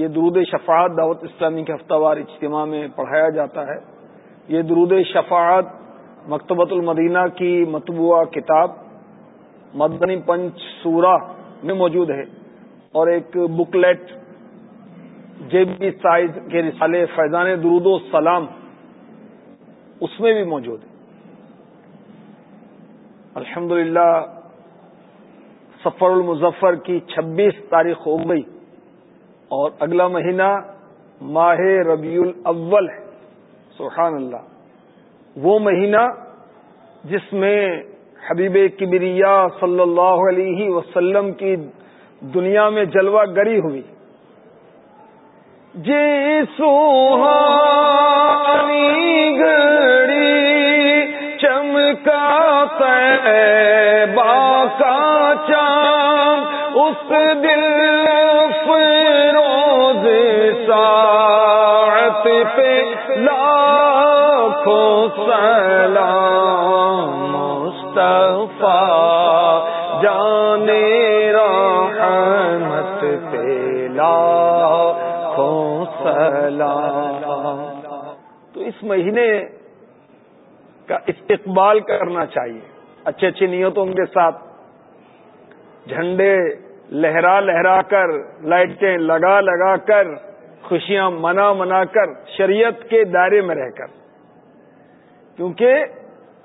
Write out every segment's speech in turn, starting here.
یہ درود شفاعت دعوت اسلامی کے ہفتہ وار اجتماع میں پڑھایا جاتا ہے۔ یہ درود شفاعت مکتبۃ المدینہ کی مطبوعہ کتاب مدنی پنچ سورہ میں موجود ہے اور ایک بکلیٹ جے بی سائز کے رسالے فیضان درود و سلام اس میں بھی موجود ہے الحمد سفر المظفر کی چھبیس تاریخ ہو گئی۔ اور اگلا مہینہ ماہ ربیع الاول ہے۔ سبحان اللہ۔ وہ مہینہ جس میں حبیب کبریا صلی اللہ علیہ وسلم کی دنیا میں جلوہ گری ہوئی۔ جی سوہانی گھڑی چمکا کا چاند، اس دل پہ لاکھوں سلام مصطفیٰ، جانے رحمت پہ لاکھوں تو اس مہینے کا استقبال کرنا چاہیے۔ اچھے اچھی نیتوں کے ساتھ جھنڈے لہرا لہرا کر، لائٹیں لگا لگا کر خوشیاں منا منا کر شریعت کے دائرے میں رہ کر۔ کیونکہ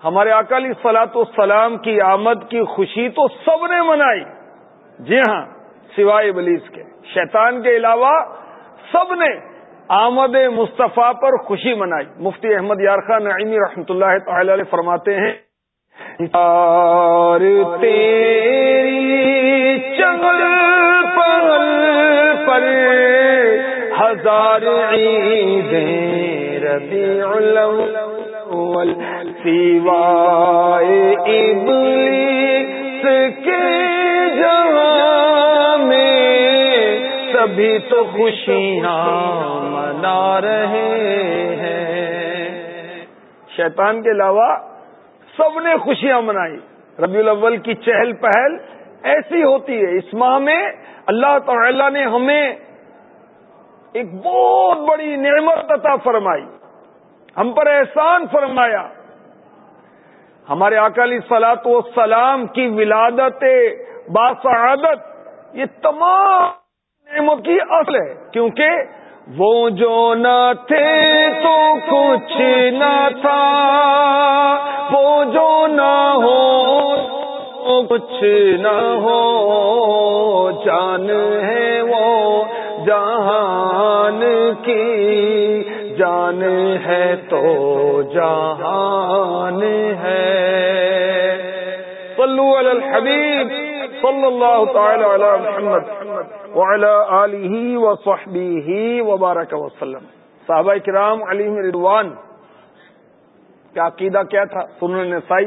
ہمارے اکالی سلاط السلام کی آمد کی خوشی تو سب نے منائی۔ جی ہاں سوائے ابلیس کے۔ شیطان کے علاوہ سب نے آمد مصطفیٰ پر خوشی منائی۔ مفتی احمد یار خان نعیمی رحمۃ اللہ تعالی علیہ فرماتے ہیں تیری چگل پل پر ہزار عیدیں ربیع الاول، سوائے ابلیس کے بھی تو خوشیاں منا رہے ہیں۔ شیطان کے علاوہ سب نے خوشیاں منائی۔ ربیع الاول کی چہل پہل ایسی ہوتی ہے، اس ماہ میں اللہ تعالی نے ہمیں ایک بہت بڑی نعمت عطا فرمائی۔ ہم پر احسان فرمایا۔ ہمارے اکالی سلاط و سلام کی ولادت، باسعادت، یہ تمام نعمت کی اصل ہے۔ کیونکہ وہ جو نہ تھے تو کچھ نہ تھا۔ وہ جو نہ ہو کچھ نہ ہو۔ جان ہے وہ جہان کی جان ہے تو جہان ہے۔ صلو علی الحبیب صلی اللہ تعالی علی محمد آلہ وصحبہ وبارک وسلم۔ صحابہ کرام علی ردوان کا عقیدہ کیا تھا؟ سنن نسائی،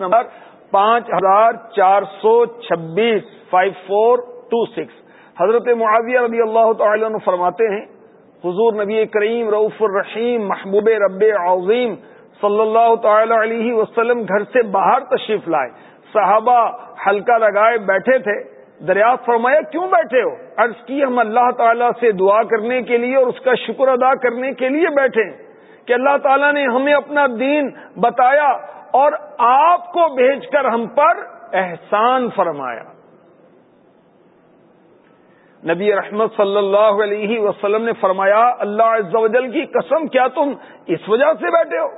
نمبر پانچ ہزار چار سو چھبیس، فائیو فور ٹو سکس۔ حضرت معاویہ رضی اللہ تعالی عنہ فرماتے ہیں، حضور نبی کریم رعف الرحیم، محبوب رب عظیم صلی اللہ تعالی علیہ وسلم گھر سے باہر تشریف لائے۔ صحابہ حلقہ لگائے بیٹھے تھے۔ دریافت فرمایا، کیوں بیٹھے ہو؟ عرض کی، ہم اللہ تعالیٰ سے دعا کرنے کے لیے اور اس کا شکر ادا کرنے کے لیے بیٹھے کہ اللہ تعالیٰ نے ہمیں اپنا دین بتایا اور آپ کو بھیج کر ہم پر احسان فرمایا۔ نبی رحمت صلی اللہ علیہ وسلم نے فرمایا، اللہ عز و جل کی قسم، کیا تم اس وجہ سے بیٹھے ہو؟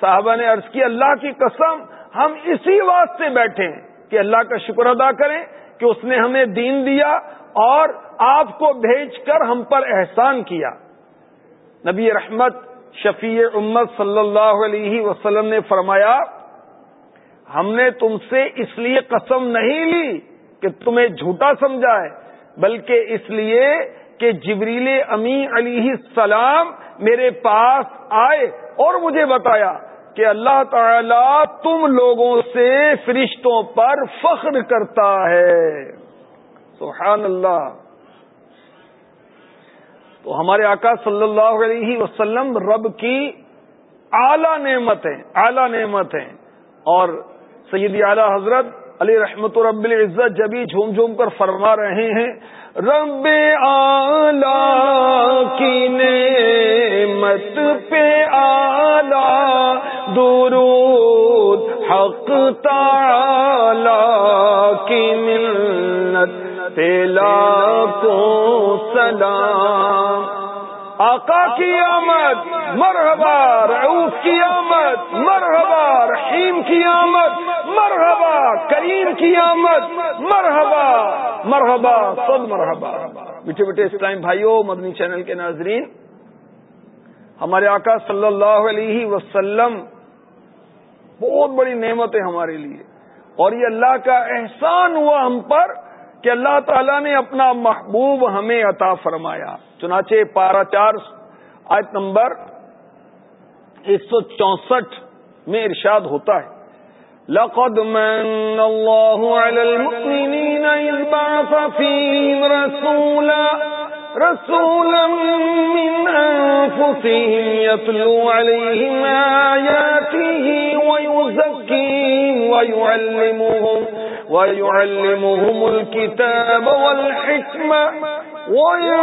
صاحبہ نے عرض کی، اللہ کی قسم، ہم اسی واسطے بیٹھے ہیں کہ اللہ کا شکر ادا کریں کہ اس نے ہمیں دین دیا اور آپ کو بھیج کر ہم پر احسان کیا۔ نبی رحمت شفیع امت صلی اللہ علیہ وسلم نے فرمایا، ہم نے تم سے اس لیے قسم نہیں لی کہ تمہیں جھوٹا سمجھا ہے۔ بلکہ اس لیے کہ جبریل امی علیہ السلام میرے پاس آئے اور مجھے بتایا کہ اللہ تعالی تم لوگوں سے فرشتوں پر فخر کرتا ہے۔ سبحان اللہ۔ تو ہمارے آقا صلی اللہ علیہ وسلم رب کی اعلی نعمت ہیں اعلی نعمت ہیں اور سیدی اعلی حضرت علی رحمت رب العزت جبھی جھوم جھوم کر فرما رہے ہیں، رب آلہ کی نعمت پہ آلہ درود حق تعالی کی منت تیلا کو سلام۔ آقا کی آمد، مرحبا، رعوف کی آمد، مرحبا، رحیم کی آمد۔ مرحبا، کریم کی آمد، مرحبا مرحبا سد مرحبا۔ بیٹھے بیٹھے اسلام بھائیوں مدنی چینل کے ناظرین، ہمارے آقا صلی اللہ علیہ وسلم بہت بڑی نعمت ہے ہمارے لیے۔ اور یہ اللہ کا احسان ہوا ہم پر کہ اللہ تعالیٰ نے اپنا محبوب ہمیں عطا فرمایا۔ چنانچہ پارا چار، آیت نمبر ایک سو چونسٹھ میں ارشاد ہوتا ہے۔ لقد من الله على المؤمنين إذ بعث فيهم رسولا رسولا من أنفسهم يتلو عليهم آياته ويزكيهم ويعلمهم ويعلمهم الكتاب والحكمة. وإن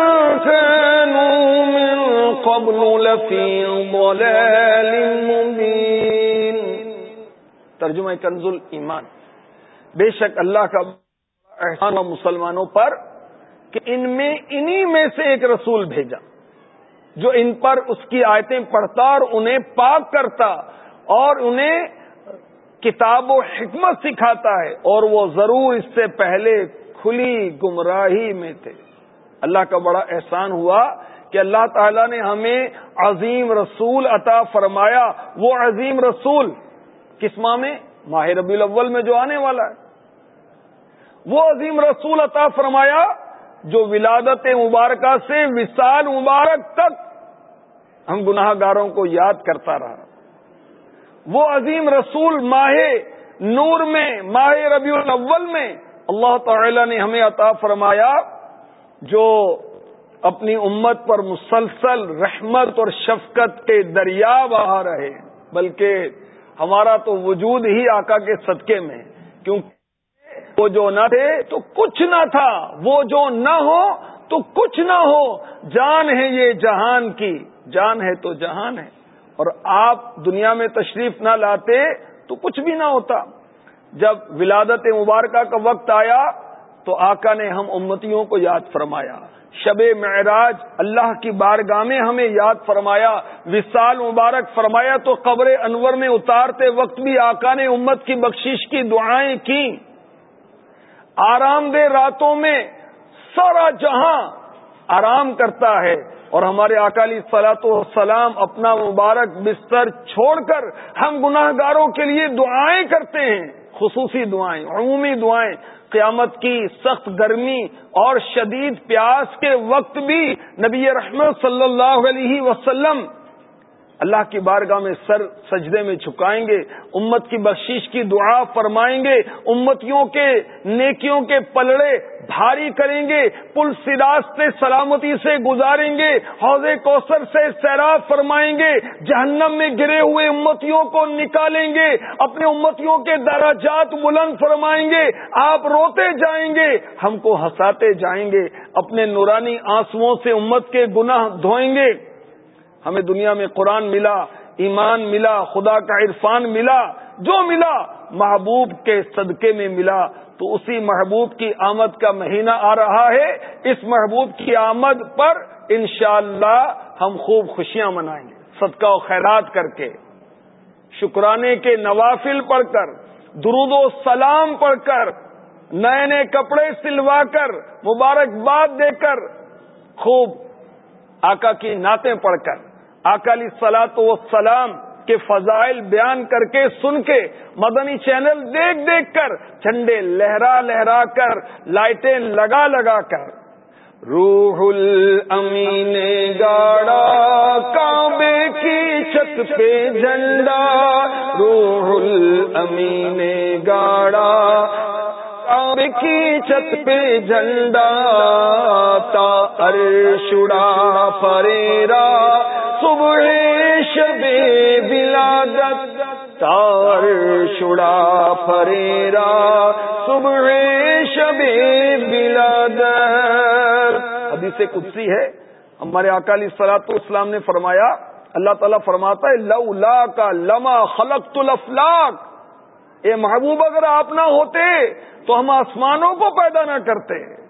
كانوا من قبل لفي ضلال مبين. ترجمہ کنز ایمان۔ بے شک اللہ کا احسان مسلمانوں پر کہ ان میں انہی میں سے ایک رسول بھیجا، جو ان پر اس کی آیتیں پڑھتا اور انہیں پاک کرتا اور انہیں کتاب و حکمت سکھاتا ہے اور وہ ضرور اس سے پہلے کھلی گمراہی میں تھے۔ اللہ کا بڑا احسان ہوا کہ اللہ تعالیٰ نے ہمیں عظیم رسول عطا فرمایا، وہ عظیم رسول کس ماہ میں ماہ ربی الاول میں جو آنے والا ہے۔ وہ عظیم رسول عطا فرمایا، جو ولادت مبارکہ سے وصال مبارک تک ہم گناہ گاروں کو یاد کرتا رہا۔ وہ عظیم رسول ماہ نور میں، ماہ ربیع الاول میں اللہ تعالی نے ہمیں عطا فرمایا، جو اپنی امت پر مسلسل رحمت اور شفقت کے دریا بہا رہے بلکہ ہمارا تو وجود ہی آقا کے صدقے میں کیونکہ وہ جو نہ تھے تو کچھ نہ تھا۔ وہ جو نہ ہو تو کچھ نہ ہو۔ جان ہے یہ جہان کی۔ جان ہے تو جہان ہے۔ اور آپ دنیا میں تشریف نہ لاتے تو کچھ بھی نہ ہوتا۔ جب ولادت مبارکہ کا وقت آیا تو آقا نے ہم امتیوں کو یاد فرمایا۔ شب معراج اللہ کی بارگاہ میں ہمیں یاد فرمایا، وصال مبارک فرمایا تو قبر انور میں اتارتے وقت بھی آقا نے امت کی بخشش کی دعائیں کی آرام دہ راتوں میں سارا جہاں آرام کرتا ہے اور ہمارے اکالی سلاط و سلام اپنا مبارک بستر چھوڑ کر ہم گناہ گاروں کے لیے دعائیں کرتے ہیں۔ خصوصی دعائیں، عمومی دعائیں، قیامت کی سخت گرمی اور شدید پیاس کے وقت بھی نبی رحمت صلی اللہ علیہ وسلم اللہ کی بارگاہ میں سر سجدے میں چھکائیں گے، امت کی بخشش کی دعا فرمائیں گے، امتیوں کے نیکیوں کے پلڑے بھاری کریں گے، پل سراست سلامتی سے گزاریں گے، حوض کوثر سے سیراب فرمائیں گے، جہنم میں گرے ہوئے امتیوں کو نکالیں گے، اپنے امتیوں کے دراجات بلند فرمائیں گے، آپ روتے جائیں گے، ہم کو ہنساتے جائیں گے، اپنے نورانی آنسو سے امت کے گناہ دھوئیں گے۔ ہمیں دنیا میں قرآن ملا، ایمان ملا، خدا کا عرفان ملا، جو ملا، محبوب کے صدقے میں ملا۔ تو اسی محبوب کی آمد کا مہینہ آ رہا ہے۔ اس محبوب کی آمد پر انشاءاللہ ہم خوب خوشیاں منائیں گے۔ صدقہ و خیرات کر کے، شکرانے کے نوافل پڑھ کر، درود و سلام پڑھ کر، نئے نئے کپڑے سلوا کر، مبارکباد دے کر، خوب آقا کی نعتیں پڑھ کر۔ اکالی سلاط و سلام کے فضائل بیان کر کے سن کے مدنی چینل دیکھ دیکھ کر جھنڈے لہرا لہرا کر، لائٹیں لگا لگا کر۔ روح الامین گاڑا، کعبے کی چھت پہ جھنڈا۔ روح الامین گاڑا کعبے کی چھت پہ جھنڈا تا ارشڑا فریرا، صبح شب بلادت تار شڑا فریرا، صبح شب بلادت حدیث قدسی ہے۔ ہمارے اکالی سلاط اسلام نے فرمایا، اللہ تعالیٰ فرماتا ہے لو لا کا لما خلق اے محبوب اگر آپ نہ ہوتے تو ہم آسمانوں کو پیدا نہ کرتے۔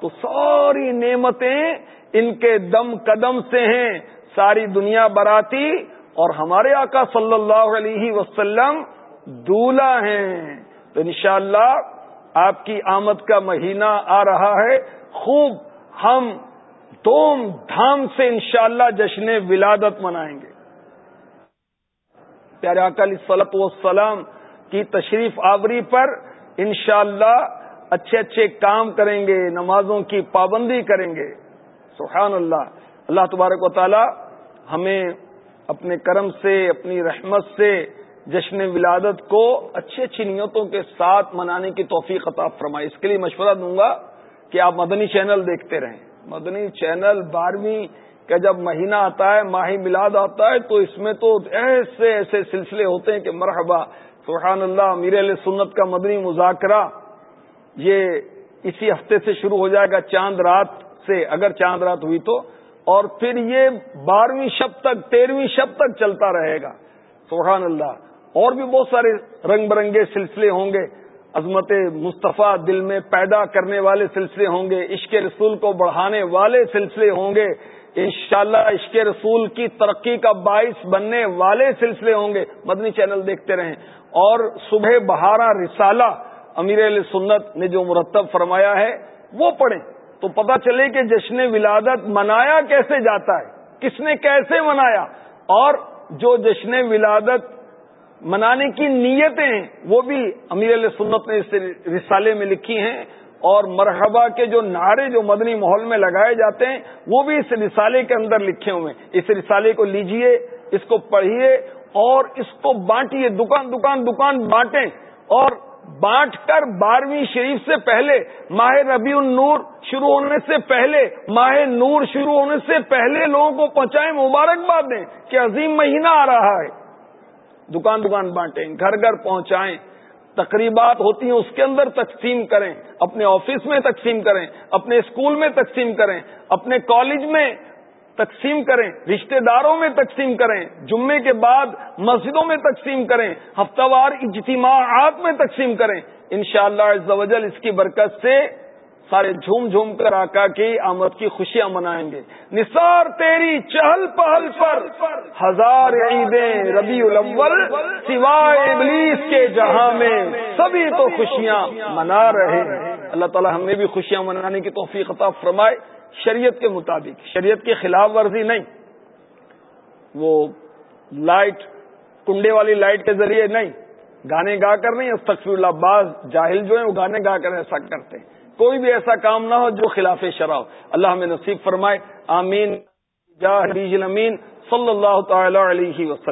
تو ساری نعمتیں ان کے دم قدم سے ہیں، ساری دنیا براتی اور ہمارے آقا صلی اللہ علیہ وسلم دولہ ہیں۔ تو انشاءاللہ آپ کی آمد کا مہینہ آ رہا ہے۔ خوب ہم دوم دھام سے انشاءاللہ جشن ولادت منائیں گے۔ پیارے اکالی صلاحت وسلام کی تشریف آوری پر انشاءاللہ اچھے اچھے کام کریں گے، نمازوں کی پابندی کریں گے۔ سبحان اللہ اللہ تبارک و تعالی ہمیں اپنے کرم سے، اپنی رحمت سے، جشن ولادت کو اچھی اچھی نیتوں کے ساتھ منانے کی توفیق عطا فرمائے۔ اس کے لیے مشورہ دوں گا کہ آپ مدنی چینل دیکھتے رہیں۔ مدنی چینل بارہویں کا جب مہینہ آتا ہے ماہی میلاد آتا ہے، تو اس میں تو ایسے ایسے سلسلے ہوتے ہیں کہ مرحبا سبحان اللہ، میر علیہ سنت کا مدنی مذاکرہ یہ اسی ہفتے سے شروع ہو جائے گا چاند رات سے، اگر چاند رات ہوئی تو، اور پھر یہ بارہویں شب تک، تیرہویں شب تک چلتا رہے گا۔ سبحان اللہ۔ اور بھی بہت سارے رنگ برنگے سلسلے ہوں گے۔ عظمت مصطفیٰ دل میں پیدا کرنے والے سلسلے ہوں گے۔ عشق رسول کو بڑھانے والے سلسلے ہوں گے۔ انشاءاللہ عشق رسول کی ترقی کا باعث بننے والے سلسلے ہوں گے۔ مدنی چینل دیکھتے رہیں۔ اور صبح بہارا رسالہ امیر علیہ سنت نے جو مرتب فرمایا ہے، وہ پڑھیں۔ تو پتہ چلے کہ جشن ولادت منایا کیسے جاتا ہے؟ کس نے کیسے منایا؟ اور جو جشن ولادت منانے کی نیتیں وہ بھی امیر علیہ سنت نے اس رسالے میں لکھی ہیں۔ اور مرحبا کے جو نعرے جو مدنی ماحول میں لگائے جاتے ہیں، وہ بھی اس رسالے کے اندر لکھے ہوئے ہیں۔ اس رسالے کو لیجیے، اس کو پڑھیے اور اس کو بانٹیے دکان دکان دکان بانٹیں۔ اور بانٹ کر بارہویں شریف سے پہلے، ماہ ربیع النور شروع ہونے سے پہلے، ماہ نور شروع ہونے سے پہلے لوگوں کو پہنچائیں مبارکباد دیں کہ عظیم مہینہ آ رہا ہے۔ دکان دکان بانٹیں، گھر گھر پہنچائیں۔ تقریبات ہوتی ہیں، اس کے اندر تقسیم کریں، اپنے آفس میں تقسیم کریں، اپنے اسکول میں تقسیم کریں، اپنے کالج میں تقسیم کریں، رشتہ داروں میں تقسیم کریں، جمعے کے بعد مسجدوں میں تقسیم کریں، ہفتہ وار اجتماعات میں تقسیم کریں۔ انشاءاللہ شاء اللہ اس کی برکت سے سارے جھوم جھوم کر آقا کی آمد کی خوشیاں منائیں گے۔ نثار تیری چہل پہل پر ہزار عیدیں ربی الاول، سوائے ابلیس کے جہاں میں سبھی تو خوشیاں منا رہے ہیں۔ اللہ تعالی ہمیں بھی خوشیاں منانے کی توفیق عطا فرمائے۔ شریعت کے مطابق، شریعت کی خلاف ورزی نہیں۔ وہ لائٹ، کنڈے والی لائٹ کے ذریعے نہیں۔ گانے گا کر نہیں استغفر اللہ، بعض جاہل جو ہیں وہ گانے گا کر ایسا کرتے ہیں۔ کوئی بھی ایسا کام نہ ہو جو خلاف شرع ہو۔ اللہ ہمیں نصیب فرمائے، آمین۔ جا امین، صلی اللہ تعالی علیہ وسلم۔